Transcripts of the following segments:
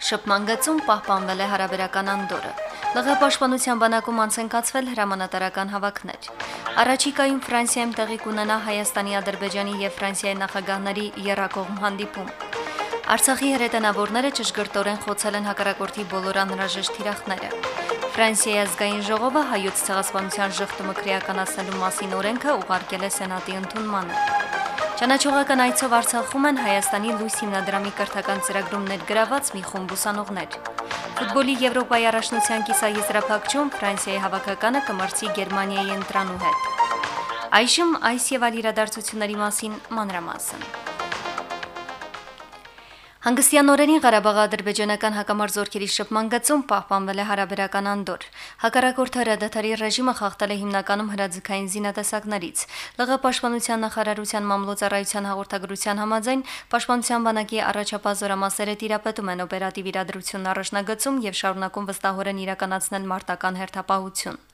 Շփման գծում պահպանվել է հարաբերական անդորը։ ԼՂ պաշտպանության բանակում անցնկացվել հրամանատարական հավաքներ։ Արաջիկայում Ֆրանսիայում տեղի կունենա Հայաստանի, Ադրբեջանի եւ Ֆրանսիայի նախագահների երակողմ հանդիպում։ Արցախի հրետանավորները ճշգրտորեն խոցել են հակառակորդի բոլոր անհրաժեշտ թիրախները։ Ֆրանսիայի ազգային ժողովը հայոց ցեղասպանության ժխտումը քրեականացնելու մասին օրենքը ուղարկել է սենատի ընդունմանը։ Ճանաչողական այցով Արցախում են Հայաստանի լույս հիմնադրամի կրթական ծրագրում ներգրաված մի խումբ ուսանողներ։ Ֆուտբոլի Եվրոպայի առաջնության կիսաեզրափակում Ֆրանսիայի հավաքականը կմրցի Գերմանիայի ընտրանու հետ։ Այժմ այս եւ այլ իրադարձությունների մասին մանրամասն։ Հանգստյան օրերին Ղարաբաղի ադրբեջանական հակամարձ շփման գծում պահպանվել է հարաբերական անդոր։ Հակառակորդ հրադադարի ռեժիմը խախտել է հիմնականում հրաձգային զինատեսակներից։ ԼՂ պաշտպանության նախարարության մամլոյցարայության հաղորդագրության համաձայն պաշտպանության բանակի առաջապահ զորամասերը տիրապետում են օպերատիվ իրադրությունն առաջնագծում եւ շարունակում վստահորեն իրականացնել մարտական հերթապահություն։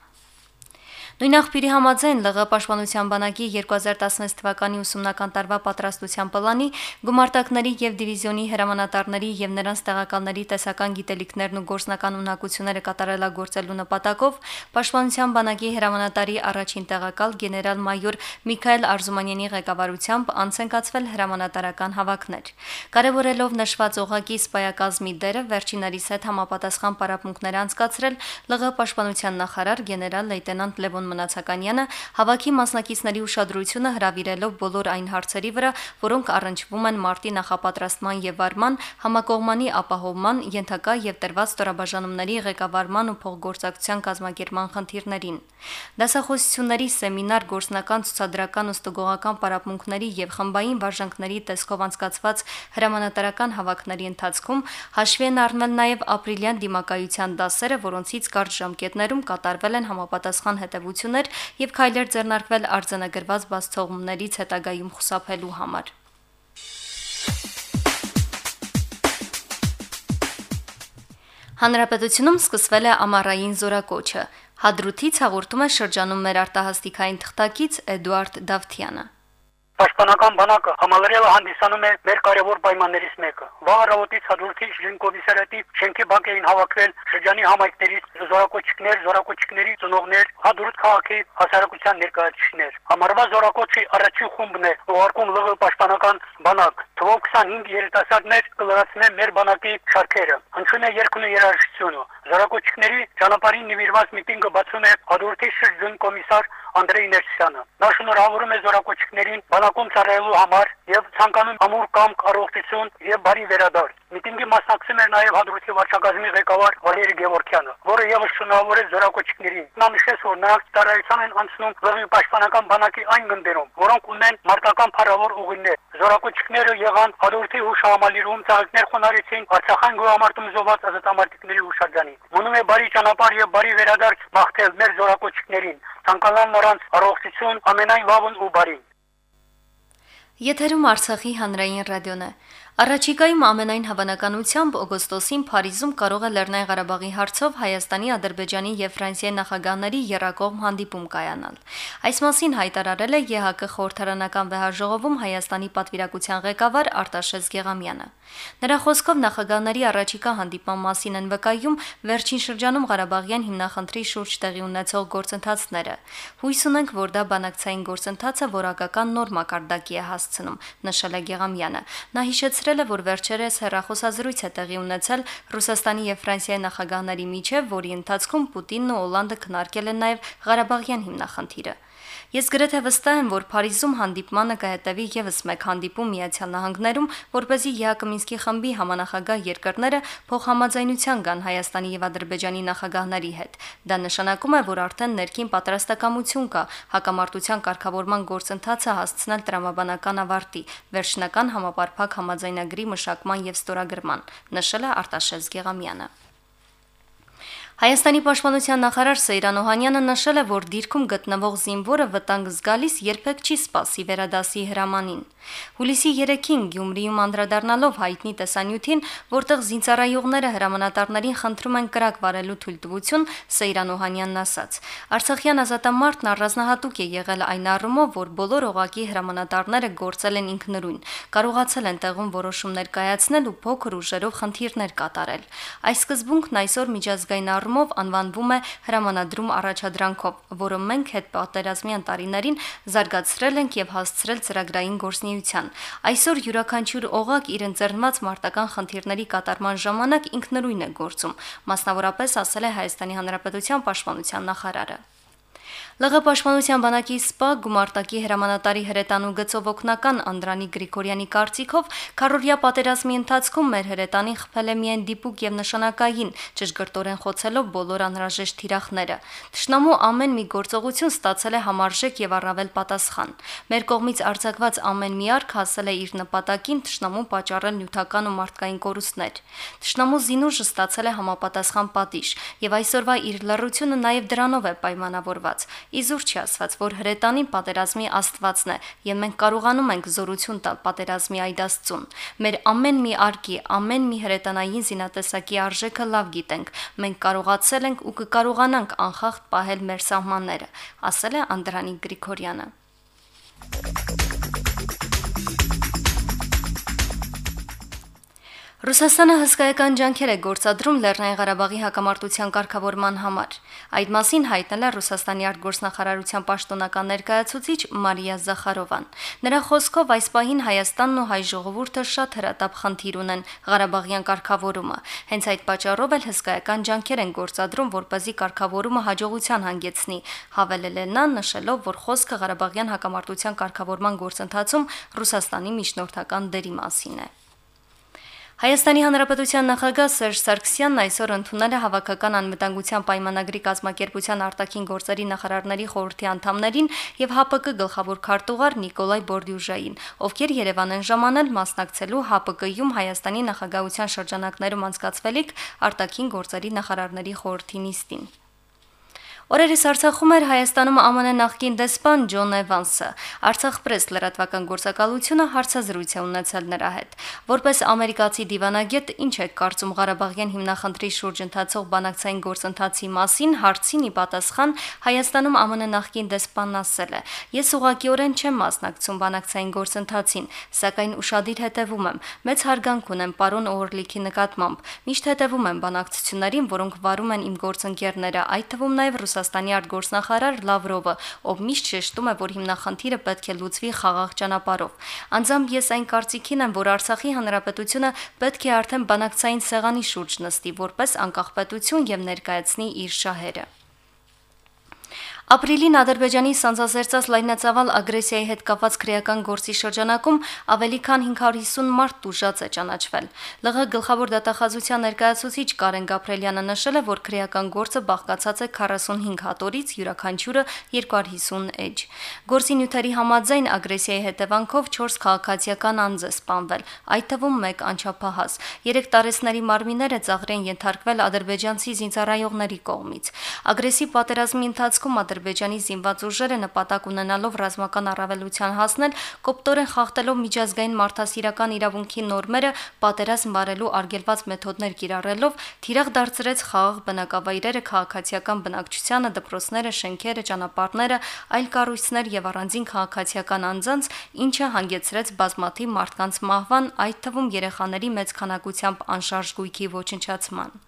Նույն աղբյուրի համաձայն ԼՂ պաշտպանության բանակի 2016 թվականի ուսումնական տարվա պատրաստության պլանի գումարտակների եւ դիվիզիոնի հրամանատարների եւ նրանց տեղակալների տեսական գիտելիքներն ու գործնական ունակությունները կատարելագործելու նպատակով պաշտպանության բանակի հրամանատարի առաջին տեղակալ գեներալ-մայոր Միքայել Արզումանյանի ղեկավարությամբ անցնկացվել հրամանատարական հավաքներ։ Կարևորելով նշված օղակի սպայակազմի դերը վերջինարիս հետ համապատասխան պարապմունքներ անցկացրել ԼՂ պաշտպանության նախարար գեներալ լեյտենանտ Լևոն Սիմոն Մնացականյանը հավաքի մասնակիցների ուշադրությունը հրավիրելով բոլոր այն հարցերի վրա, որոնք առնչվում են մարտի նախապատրաստման եւ վարման, համակողմանի ապահովման, ենթակա եւ տրված ստորաբաժանումների ղեկավարման ու փոխգործակցության կազմակերպման խնդիրներին։ Դասախոսությունների սեմինար գործնական ցուցադրական ու ստուգողական պարապմունքների եւ խմբային վարժանքների տեսքով անցկացված հրամանատարական հավաքների ընթացքում հաշվի են առնել նաեւ ապրիլյան դիմակայության դասերը, որոնցից կարճ ժամկետներում կատարվել են համապատասխան հետևություններ գործողություններ եւ քայլեր ձեռնարկվել արձանագրված բացթողումներից հետագայում խուսափելու համար։ Հանրապետությունում սկսվել է ամառային զորակոչը։ Հադրութից հաղորդում է շրջանում մեր արտահասթիկային թղթակից Էդուարդ Դավթյանը։ Պաշտպանական բանակը համալրել է հանդիսանում է մեր կարևոր պայմաններից մեկը։ Վաղ առավոտից հաջորդի Ժինկովիսարետի շենքի բակ էին հավաքվել շրջանի համայնքներից զորակոչիկներ, զորակոչիկների ծնողներ, հադրուտ քաղաքի հասարակության ներկայացուցիչներ։ Համարվա զորակոչի առաջին խումբն է ուղարկում ԼՂ պաշտպանական բանակ։ Թվով 25 երիտասարդներ կլրացնեն մեր բանակի շարքերը։ Հնչում է երկունը երաժշտությունը։ Զորակոչիկների ճանապարհին նվիրված միտինգը բացում է հադրութի շրջան կոմիսար Անդրեյ Ներսյանը։ Նա շնորհավորում է զորակոչիկներին բանակում ծառայելու համար եւ ցանկանում ամուր կամ առողջություն եւ բարի վերադարձ։ Միտինգի մասնակցում էր նաեւ հադրութի վարչակազմի ղեկավար Վալերի Գևորքյանը, որը եւս շնորհավորեց զորակոչիկներին։ Նա նշեց, որ նրանք ծառայության են անցնում ԼՂ պաշտպանական բանակի այն գնդերում, որոնք ունեն մարտական փառավոր ուղիներ։ Զորակոչիկները եղան հադրութի հուշահամալիրում ծաղիկներ խոնարհեցին Արցախյան գյուղամարտում զոհված ազատամարտիկների հուշարձանին։ Մնում է բարի ճանապարհ եւ բարի վերադարձ մաղթել մեր զորակոչիկներին ցանկանան նրանց առողջություն ամենայն լավն ու բարին։ Եթերում Արցախի հանրային ռադիոն է։ Առաջիկայում ամենայն հավանականությամբ օգոստոսին Փարիզում կարող է Լեռնային Ղարաբաղի հարցով Հայաստանի, Ադրբեջանի եւ Ֆրանսիայի նախագահների երակողմ հանդիպում կայանալ։ Այս մասին հայտարարել է ԵՀԿ խորհրդարանական վեհաժողովում Հայաստանի պատվիրակության ղեկավար Արտաշես Գեղամյանը։ Նրա խոսքով նախագահների առաջիկա հանդիպման մասին են վկայում վերջին շրջանում Ղարաբաղյան հիմնախնդրի շուրջ տեղի ունեցող գործընթացները։ Հույս ունենք, որ դա բանակցային գործընթացը որակական նոր մակարդակի է հասցնում, նշել է Գեղամյանը։ Նա հիշեցրել է, որ վերջերս հերախոսազրույց է տեղի ունեցել Ռուսաստանի եւ Ֆրանսիայի նախագահների միջև, որի ընթացքում Պուտինն ու Օլանդը քննարկել են նաեւ Ղարաբաղյան հիմնախնդիրը։ Ես գրեթե վստահ եմ, որ Փարիզում հանդիպմանը կհետևի եւս մեկ հանդիպում Միացյալ Նահանգներում, որ เป զի ԵԱԿ Մինսկի խմբի համանախագահ երկրները փոխհամաձայնության կան Հայաստանի եւ Ադրբեջանի նախագահների հետ։ Դա նշանակում է, որ արդեն ներքին պատրաստակամություն կա հակամարտության կարգավորման գործընթացը հասցնել տրամաբանական ավարտի, վերջնական համապարփակ համաձայնագրի մշակման եւ ստորագրման, նշել է Արտաշես Գեղամյանը։ Հայաստանի պաշտպանության նախարար Սեյրան Օհանյանը նշել է, որ դիրքում գտնվող զինվորը վտանգ զգալիս երբեք չի սпасի վերադասի հրամանին։ Հուլիսի 3-ին Գյումրիում անդրադառնալով հայտնի տեսանյութին, որտեղ զինծառայողները հրամանատարներին խնդրում են կրակ վարելու թույլտվություն, Սեյրան Օհանյանն ասաց. Արցախյան ազատամարտն առանձնահատուկ է եղել այն առումով, որ բոլոր օղակի հրամանատարները գործել են ինքնուրույն, կարողացել են տեղում որոշումներ կայացնել ու փոքր ուժերով խնդիրներ կատարել։ Այս սկզբունքն այսօր միջազգային առ առումով անվանվում է հրամանադրում առաջադրանքով, որը մենք հետ պատերազմյան տարիներին զարգացրել ենք եւ հասցրել ծրագրային գործնեայության։ Այսօր յուրաքանչյուր օղակ իր ընձեռնված մարտական խնդիրների կատարման ժամանակ ինքնուրույն է գործում, մասնավորապես ասել է Հայաստանի Հանրապետության պաշտպանության նախարարը։ ԼՂ պաշտպանության բանակի սպա գումարտակի հրամանատարի հրետանու գծով օկնական Անդրանիկ Գրիգորյանի կարծիքով քարորիա պատերազմի ընթացքում մեր հրետանին խփել է միայն դիպուկ եւ նշանակային, ճշգրտորեն խոցելով բոլոր անհրաժեշտ թիրախները։ Տշնամու ամեն մի գործողություն ստացել է համարժեք եւ առավել պատասխան։ Մեր կողմից արձակված ամեն մի արք հասել է իր նպատակին տշնամու պատճառել նյութական ու մարդկային կորուստներ։ Տշնամու զինուժը ստացել է համապատասխան պատիժ եւ այսօրվա իր լռությունը նաեւ դրանով է պայմանավորված Իզուր չի ասված, որ հրետանին պատերազմի աստվածն է, եւ մենք կարողանում ենք զորություն տալ պատերազմի այդ աստծուն։ Մեր ամեն մի արկի, ամեն մի հրետանային զինատեսակի արժեքը լավ գիտենք։ Մենք կարողացել ենք ու կկարողանանք անխախտ պահել մեր սահմանները, ասել է Անդրանիկ Գրիգորյանը։ Ռուսաստանը հսկայական ջանքեր է գործադրում Լեռնային Ղարաբաղի հակամարտության կարգավորման համար։ Այդ մասին հայտնել է Ռուսաստանի արտգործնախարարության պաշտոնական ներկայացուցիչ Մարիա Զախարովան։ Նրա խոսքով այս պահին Հայաստանն ու հայ ժողովուրդը շատ հրատապ խնդիր ունեն Ղարաբաղյան կարգավորումը։ Հենց այդ պատճառով էլ հսկայական ջանքեր են գործադրում, որպեսզի կարգավորումը հաջողության հանգեցնի։ Հավելել է նա, նշելով, որ խոսքը Ղարաբաղյան հակամարտության կարգավորման գործընթացում Ռուսաստանի միջնորդական դերի մասին է։ Հայաստանի Հանրապետության նախագահ Սերժ Սարգսյանն այսօր ընդունել է հավաքական անվտանգության պայմանագրի կազմակերպության արտաքին գործերի նախարարների խորհրդի անդամներին եւ ՀԱՊԿ գլխավոր քարտուղար Նիկոլայ Բորդյուժային, ովքեր Երևան են ժամանել մասնակցելու ՀԱՊԿ-յում Հայաստանի նախագահության շրջանակներում անցկացվելիք արտաքին գործերի նախարարների խորհրդի նիստին։ Օրերս Արցախում էր Հայաստանում ԱՄՆ նախկին դեսպան Ջոն Էվանսը։ Արցախ պրես լրատվական գործակալությունը հարցազրույց է ունեցել նրա հետ։ Որպես ամերիկացի դիվանագետ, ինչ է կարծում Ղարաբաղյան հիմնախնդրի շուրջ ընթացող բանակցային գործընթացի մասին, հարցին ի պատասխան Հայաստանում ԱՄՆ նախկին դեսպանն ասել է. Ես ուղղակիորեն չեմ մասնակցում բանակցային գործընթացին, սակայն ուրախadir հետևում եմ։ Մեծ հարգանք ունեմ պարոն Օրլիքի նկատմամբ։ Միշտ հետևում եմ բանակցություններին, որոնք վարում են իմ գործընկերները, այդ թվում նաև Ռուսաստանի արտգործնախարար Լավրովը, ով միշտ շեշտում է, որ հիմնախնդիրը պետք է լուծվի խաղաղ ճանապարհով։ Անձամբ ես այն կարծիքին եմ, որ Արցախի հանրապետությունը պետք է արդեն բանակցային սեղանի շուրջ նստի, որպես անկախ պետություն եւ ներկայացնի իր շահերը։ Ապրիլին Ադրբեջանի սանձազերծած լայնածավալ ագրեսիայի հետ կապված քրեական գործի շրջանակում ավելի քան 550 մարդ դժուժած է ճանաչվել։ ԼՂ գլխավոր դատախազության ներկայացուցիչ Կարեն Գաբրելյանը նշել է, որ քրեական գործը բաղկացած է 45 հատորից, յուրաքանչյուրը 250 էջ։ Գործի նյութերի համաձայն ագրեսիայի հետևանքով 4 քաղաքացիական անձ է սպանվել, այդ թվում 1 անչափահաս։ 3 տարեցների մարմինները ծաղրեն ենթարկվել ադրբեջանցի զինծառայողների կողմից։ Ագրեսիվ պատերազմի ընթացքում Ադրբեջանի զինված ուժերը նպատակ ունենալով ռազմական առավելության հասնել, կոպտորեն խախտելով միջազգային մարդասիրական իրավունքի նորմերը, պատերազմ վարելու արգելված մեթոդներ կիրառելով, թիրախ դարձրեց խաղաղ բնակավայրերը քաղաքացիական բնակչությանը, դպրոցները, շենքերը, ճանապարհները, այլ կառույցներ եւ առանձին քաղաքացիական անձանց, ինչը հանգեցրեց բազմաթիվ մարդկանց մահվան, այդ թվում երեխաների մեծ քանակությամբ անշարժ գույքի ոչնչացման։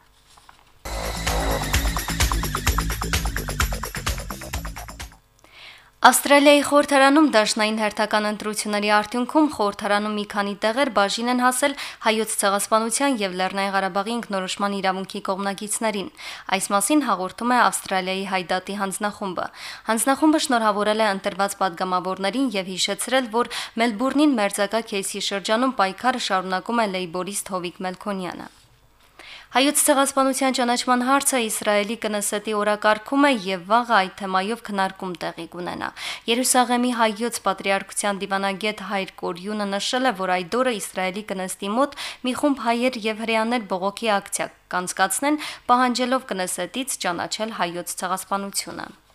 Ավստրալիայի խորհրդարանում դաշնային հերթական ընտրությունների արդյունքում խորհրդարանում մի քանի տեղեր բաժին են հասել հայոց ցեղասպանության եւ Լեռնային Ղարաբաղի ինքնորոշման իրավունքի կողմնակիցներին։ Այս մասին հաղորդում է Ավստրալիայի հայդատի հանձնախումբը։ Հանձնախումբը շնորհավորել է ընտրված падգամավորներին եւ հիշեցրել, որ Մելբուրնին մերձակա քեյսի շրջանում պայքարը շարունակում է Լեյբորիստ Հովիկ Մելքոնյանը։ Հայոց ցեղասպանության ճանաչման հարցը Իսրայելի կնսետի օրակարգում է եւ վաղը այդ թեմայով քննարկում տեղի կունենա։ Երուսաղեմի հայոց պատրիարքության դիվանագետ Հայր Կորյունը նշել է, որ այդ օրը Իսրայելի կնստի մոտ մի խումբ հայեր եւ հрьяաներ բողոքի ակցիա կանցկացնեն, պահանջելով կնսետից ճանաչել հայոց ցեղասպանությունը։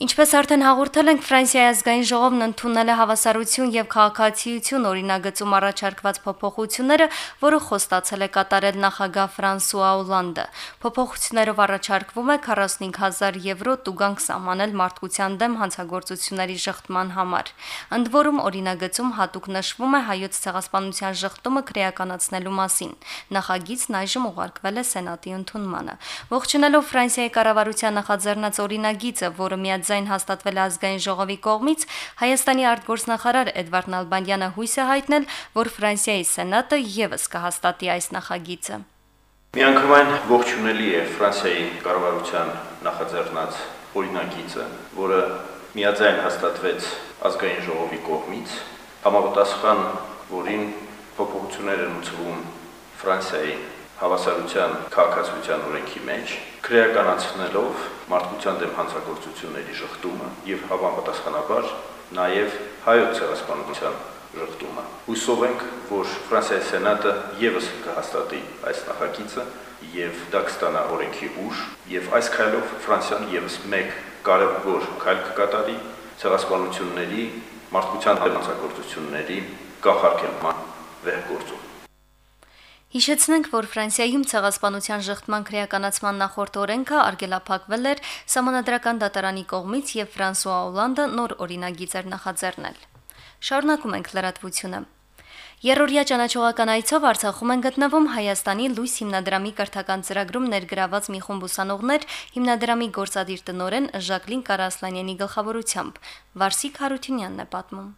Ինչպես արդեն հաղորդել ենք, Ֆրանսիայի ազգային ժողովն ընդունել է հավասարություն եւ քաղաքացիություն օրինագծում առաջարկված փոփոխությունները, որը խոստացել է կատարել նախագահ Ֆրանսուଆ Օլանդը։ Փոփոխություններով առաջարկվում է 45000 եվրո տուգանք սահմանել մարդկության դեմ հանցագործությունների շղթման համար։ Ընդ որում օրինագծում հատուկ նշվում է հայոց ցեղասպանության շղթումը քրեականացնելու մասին։ Նախագիծն այժմ ուղարկվել է Սենատի ընդունմանը։ Ողջունելով Ֆրանսիայի կառավարության նախաձեռնած օրինագիծը, որը միած ձայն հաստատվել ազգային ժողովի կողմից, Հայաստանի արտգործնախարար Էդվարդ Նալբանդյանը հույս է հայտնել, որ Ֆրանսիայի սենատը եւս կհաստատի այս նախագիծը։ Միանգամայն ողջունելի է Ֆրանսիայի կառավարության նախաձեռնած օրինագիծը, որը միաձայն հաստատվեց ազգային ժողովի կողմից, համապատասխան որին փոփոխություններ են ուծվում Ֆրանսիայի հավասարության քաղաքացիության օրենքի մեջ, քրեականացնելով մարդկության դեմ հանցագործությունների շղթումը եւ հավանպատասխանաբար նաեւ հայոց ցեղասպանության շղթումը։ Հուսով ենք, որ Ֆրանսիայի սենատը եւս կհաստատի այս նախագիծը եւ դա կստանա օրենքի ուժ եւ այս քայլով Ֆրանսիան եւս մեկ կարևոր քայլ կկատարի ցեղասպանությունների մարդկության հանցագործությունների կախարկելման վերգործում։ Հիշեցնենք, որ Ֆրանսիայում ցեղասպանության ժխտման քրեականացման նախորդ օրենքը արգելափակվել էր Սահմանադրական դատարանի կողմից եւ Ֆրանսուଆ Օլանդը նոր օրինագիծ էր նախաձեռնել։ Շարունակում ենք լրատվությունը։ Երորիա ճանաչողական այցով Արցախում են գտնվում Հայաստանի Լույս հիմնադրամի կրթական ծրագրում ներգրաված մի խումբ ուսանողներ հիմնադրամի գործադիր տնորեն Ժակլին Կարասլանյանի գլխավորությամբ։ Վարսիկ Հարությունյանն է պատմում։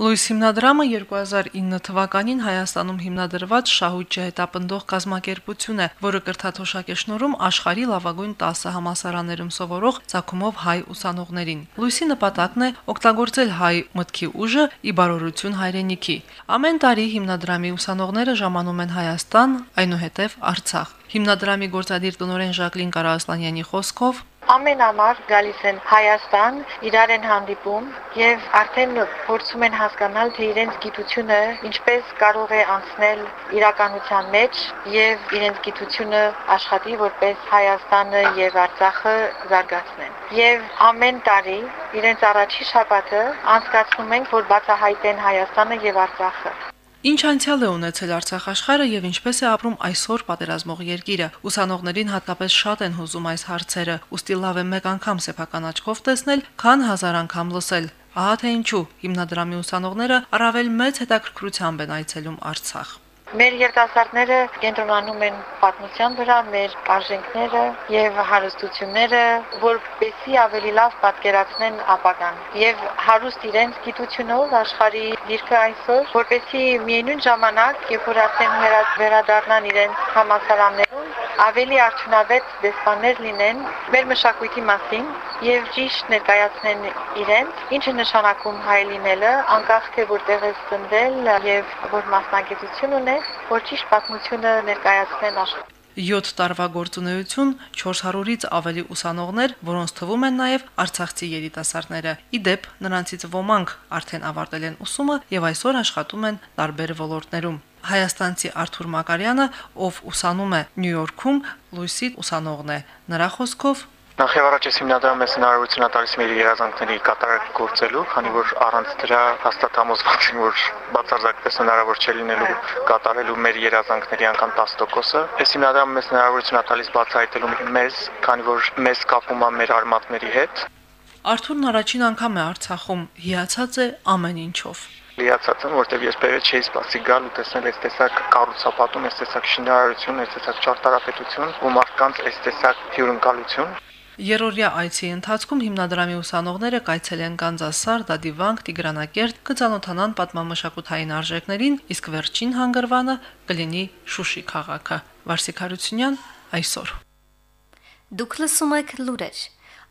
Լույս հիմնադրամը 2009 թվականին Հայաստանում հիմնադրված շահույթ հետապնդող կազմակերպություն է, որը կրթաթոշակ է շնորհում աշխարհի լավագույն 10 համասարաներում սովորող ցակումով հայ ուսանողներին։ Լույսի նպատակն է օգտագործել հայ մտքի ուժը ի բարօրություն հայրենիքի։ Ամեն տարի հիմնադրամի ուսանողները ժամանում են Հայաստան, այնուհետև Արցախ։ Հիմնադրամի գործադիր տնօրեն Ժակլին Կարասլանյանի խոսքով ամեն ամառ գալիս են Հայաստան, իրար են հանդիպում եւ արդեն փորձում են հասկանալ, թե իրենց գիտությունը ինչպես կարող է անցնել իրականության մեջ եւ իրենց գիտությունը աշխատի որպես Հայաստանը եւ Արցախը զարգացնեն։ Եվ ամեն տարի իրենց առաջի շաբաթը անցկացնում ենք, որ բացահայտեն Հայաստանը եւ Արցախը։ Ինչ անցյալ է ունեցել Արցախ աշխարհը եւ ինչպես է ապրում այսօր պատերազմող երկիրը։ Ուսանողներին հատկապես շատ են հուզում այս հարցերը, ուստի լավ է մեկ անգամ սեփական աչքով տեսնել, քան հազար անգամ լսել։ Ահա թե ինչու հիմնադրամի ուսանողները առավել մեծ հետաքրքրությամբ են այցելում Արցախ։ Մեր երիտասարդները կենտրոնանում են պատմության վրա, մեր արժենքները եւ հարստությունները, որպեսզի ավելի լավ պատկերացնեն ապագան եւ հարուստ իրենց գիտությունով աշխարհի դիրքը այսօր, որպեսզի միևնույն ժամանակ, երբ որ արդեն վերադառնան իրենց համասարաններում, ավելի արդյունավետ դեսպաններ լինեն մեր մշակույթի մասին եւ ճիշտ ներկայացնեն իրենց, ինչը նշանակում հայ լինելը, անկախ թե որտեղ է ծնվել եւ որ մասնագիտություն ունեն որ ճիշտ պատմությունը ներկայացնեն աշխարհ 7 տարվա գործունեություն 400-ից ավելի ուսանողներ, որոնց թվում են նաև արցախցի երիտասարդները։ Իդեպ նրանցից ոմանք արդեն ավարտել են ուսումը եւ այսօր աշխատում են տարբեր ոլորտներում։ Հայաստանցի Արթուր Մակարյանը, ով ուսանում է Նյու Յորքում, Լուիսի ուսանողն է։ Նրա խոսքով Նախ եւ առաջ ես հիմնադրամը հնարավորություն տալիս մեր երազանքների կատարակ գործելու, քանի որ առանց դրա հաստատ համոզված եմ, որ բացարձակապես հնարավոր չէ լինելու կատարելու մեր երազանքների անգամ 10%-ը։ Ես հիմնադրամը ես հնարավորություն տալիս բացահայտելու մեզ, քանի որ մեզ կապում է մեր արմատների հետ։ Արթուրն առաջին անգամ է Արցախում, հիացած է ամեն ինչով լիացած եմ, որտեղ ես բերել չէի սպասի գալ ու տեսնել այս տեսակ կառուցապատում, այս տեսակ շինարարություն, այս տեսակ ճարտարապետություն ու մարդկանց այս տեսակ հյուրընկալություն։ Երորիա այցի ընթացքում հիմնադրամի ուսանողները կայցելեն Կանզասար, Դադիվանք, Տիգրանակերտ, կցանոթանան պատմամշակութային արժեքներին, իսկ վերջին հանգրվանը կլինի Շուշի քաղաքը։ Վարսիկ Հարությունյան այսօր։ Դուք լսում եք լուրեր։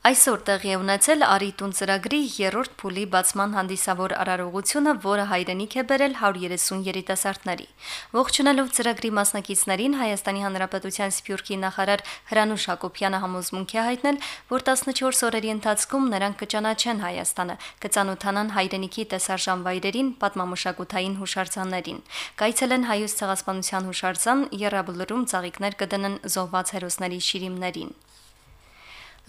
Այսօր տեղի է ունեցել Արիտուն ծրագրի երրորդ փուլի բացման հանդիսավոր արարողությունը, որը հայրենիք է բերել 130 երիտասարդների։ Ողջունելով ծրագրի մասնակիցներին Հայաստանի Հանրապետության Սփյուռքի նախարար Հրանուշ Հակոբյանը համոզմունք է հայտնել, որ 14 օրերի ընթացքում նրանք կճանաչեն Հայաստանը, կծանոթանան հայրենիքի տեսարժան վայրերին, պատմամշակութային հուշարձաններին։ Կայցելեն հայոց ցեղասպանության հուշարձան, Եռաբլուրում ծաղիկներ կդնեն զոհված հերոսների շիրիմներին։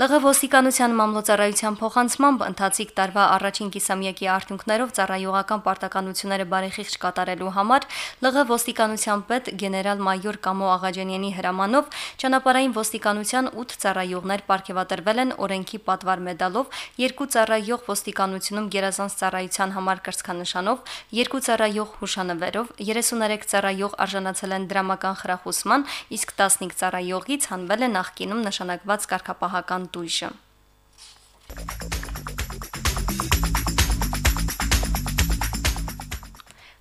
ԼՂ ոստիկանության մամլոցարայության փոխանցմամբ ընթացիկ տարվա առաջին կիսամյակի արդյունքներով ծառայողական պարտականությունները բարեխիղճ կատարելու համար ԼՂ ոստիկանության պետ գեներալ-մայոր Կամո Աղաջանյանի հրամանով ճանապարհային ոստիկանության 8 ծառայողներ ապարգևատրվել են օրենքի պատվար մեդալով, երկու ծառայող ոստիկանությունում գերազանց ծառայության համար կրծքանշանով, երկու ծառայող հուշանվերով, 33 ծառայող արժանացել են դրամական խրախուսման, իսկ 15 ծառայողից հանվել է նախկինում նշանակված կարգապահական տույժը։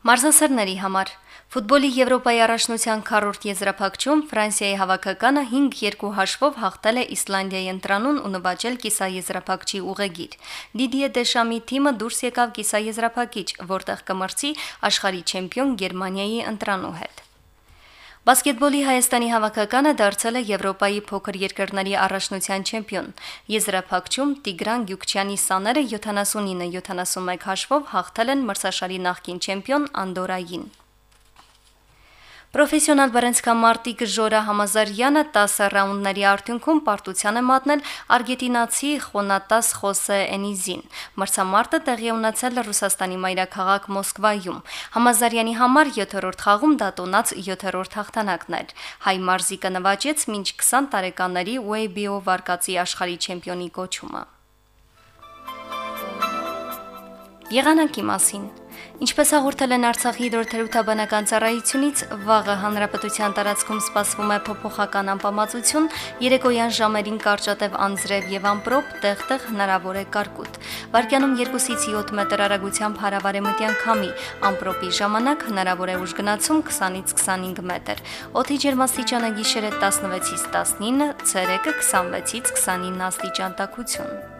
Մարզասերների համար. Ֆուտբոլի Եվրոպայի առաջնության քառորդ եզրափակչում Ֆրանսիայի հավաքականը 5-2 հաշվով հաղթել է Իսլանդիայի ընտրանուն ու նվաճել կիսաեզրափակչի ուղեգիր։ Դիդիե Դեշամի թիմը դուրս եկավ կիսաեզրափակիչ, որտեղ կմրցի աշխարհի չեմպիոն Գերմանիայի ընտրանու հետ։ Բասկետբոլի Հայաստանի հավաքականը դարձել է Եվրոպայի փոքր երկրների առաջնության չեմպիոն։ Եզրափակչում Տիգրան Գյուկչյանի սաները 79-71 հաշվով հաղթել են մրցաշարի նախկին չեմպիոն Անդորային։ Պրոֆեսիոնալ բռնցքամարտիկ Ժորա Համազարյանը 10 ռաունդների արդյունքում պարտության է մատնել արգետինացի Խոնատաս Խոսե Էնիզին։ Մրցամարտը տեղի ունեցել է Ռուսաստանի մայրաքաղաք Մոսկվայում։ Համազարյանի համար 7-րդ խաղում դա տոնած 7-րդ հաղթանակն էր։ Հայ մարզիկը նվաճեց մինչ 20 տարեկանների WBO վարկածի աշխարհի չեմպիոնի կոչումը։ Եղանակի մասին Ինչպես հաղորդել են Արցախի հիդրոթերապևտաբանական ծառայությունից, վաղը հանրապետության տարածքում սպասվում է փոփոխական անպամացություն, երեկոյան ժամերին կարճատև անձրև եւ ամպրոպ, տեղտեղ հնարավոր է կարկուտ։ Վարկյանում 2-ից 7 մետր արագությամբ հարավարեմտյան քամի, ամպրոպի ժամանակ հնարավոր է ուժգնացում 20-ից 25 մետր։ Օդի ջերմաստիճանը գիշերը 16-ից 19, ցերեկը 26-ից 29 աստիճան տաքություն։